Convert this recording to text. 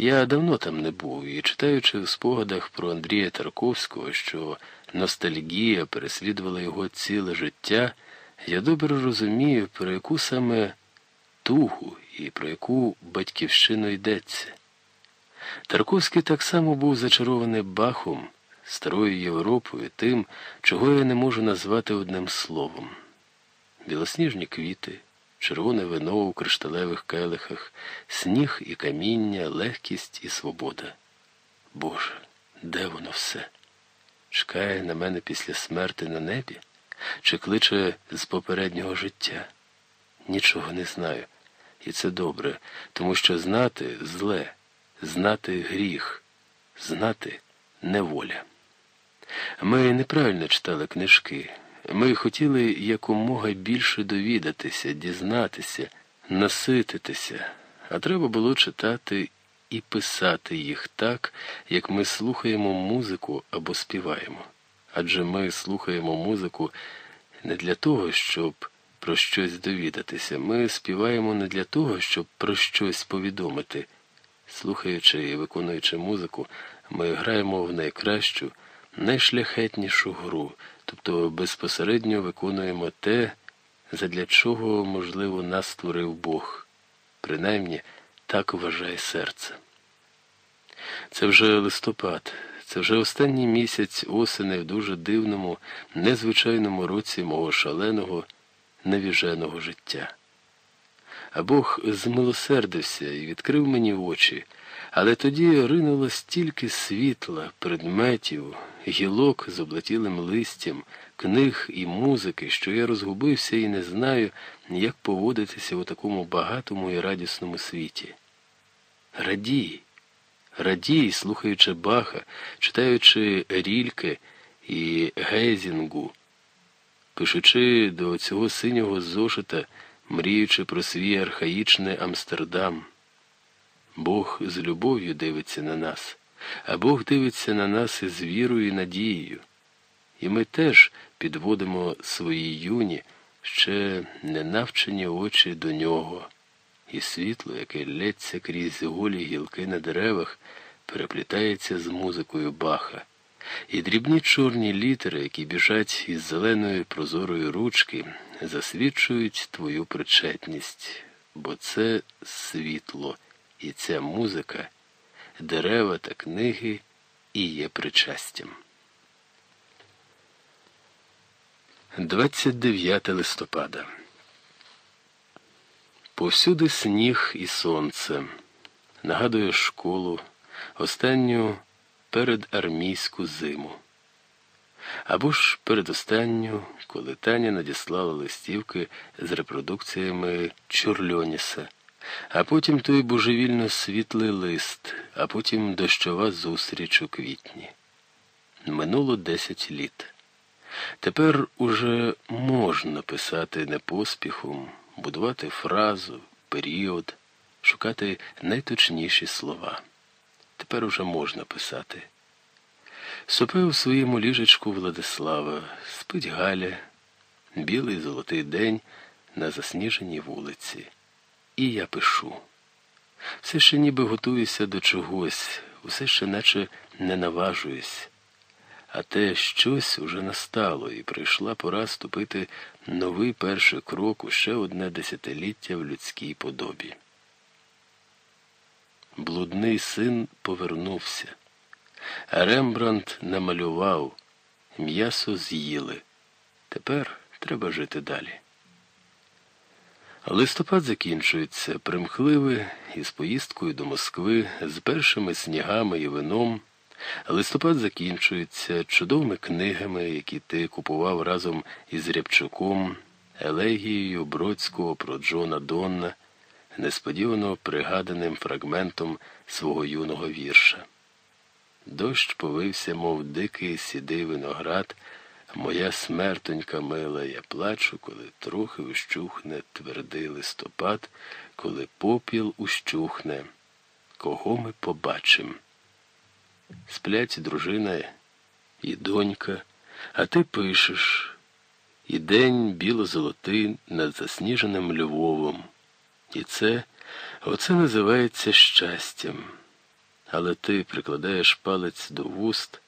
Я давно там не був і читаючи в спогадах про Андрія Тарковського, що ностальгія переслідувала його ціле життя, я добре розумію, про яку саме тугу і про яку батьківщину йдеться. Тарковський так само був зачарований Бахом, старою Європою, тим, чого я не можу назвати одним словом. Білосніжні квіти, червоне вино у кришталевих келихах, сніг і каміння, легкість і свобода. Боже, де воно все? Чекає на мене після смерти на небі чи кличе з попереднього життя? Нічого не знаю. І це добре, тому що знати зле, знати гріх, знати неволя. Ми неправильно читали книжки. Ми хотіли якомога більше довідатися, дізнатися, насититися, а треба було читати і писати їх так, як ми слухаємо музику або співаємо. Адже ми слухаємо музику не для того, щоб про щось довідатися. Ми співаємо не для того, щоб про щось повідомити. Слухаючи і виконуючи музику, ми граємо в найкращу, найшляхетнішу гру, тобто безпосередньо виконуємо те, задля чого, можливо, нас створив Бог. Принаймні, так вважає серце. Це вже листопад, це вже останній місяць осени в дуже дивному, незвичайному році мого шаленого, невіженого життя. А Бог змилосердився і відкрив мені очі, але тоді ринуло стільки світла, предметів, гілок з облетілим листям, книг і музики, що я розгубився і не знаю, як поводитися у такому багатому і радісному світі. Радій, радій, слухаючи Баха, читаючи Рільке і Гейзінгу, пишучи до цього синього зошита, мріючи про свій архаїчний Амстердам. Бог з любов'ю дивиться на нас, а Бог дивиться на нас із вірою і надією. І ми теж підводимо свої юні, ще не навчені очі до нього, і світло, яке лється крізь голі гілки на деревах, переплітається з музикою баха, і дрібні чорні літери, які біжать із зеленої прозорої ручки, засвідчують твою причетність, бо це світло. І ця музика, дерева та книги і є причастям. 29 листопада. Повсюди сніг і сонце. Нагадує школу, останню передармійську зиму. Або ж передостанню, коли Таня надіслала листівки з репродукціями Чурльоніса а потім той божевільно світлий лист, а потім дощова зустріч у квітні. Минуло десять літ. Тепер уже можна писати не поспіхом, будувати фразу, період, шукати найточніші слова. Тепер уже можна писати. Сопе у своєму ліжечку Владислава, спить Галя, білий золотий день на засніженій вулиці. І я пишу. Все ще ніби готуюся до чогось, усе ще наче не наважуюсь. А те щось уже настало, і прийшла пора ступити новий перший крок у ще одне десятиліття в людській подобі. Блудний син повернувся, Рембрандт намалював, м'ясо з'їли. Тепер треба жити далі. Листопад закінчується примхливий із поїздкою до Москви з першими снігами і вином. Листопад закінчується чудовими книгами, які ти купував разом із Рябчуком, елегією Бродського про Джона Донна, несподівано пригаданим фрагментом свого юного вірша. Дощ повився, мов дикий сідий виноград. Моя смертонька мила, я плачу, коли трохи ущухне твердий листопад, коли попіл ущухне, кого ми побачим. Сплять дружина і донька, а ти пишеш, і день біло-золотий над засніженим Львовом. І це, оце називається щастям. але ти прикладаєш палець до вуст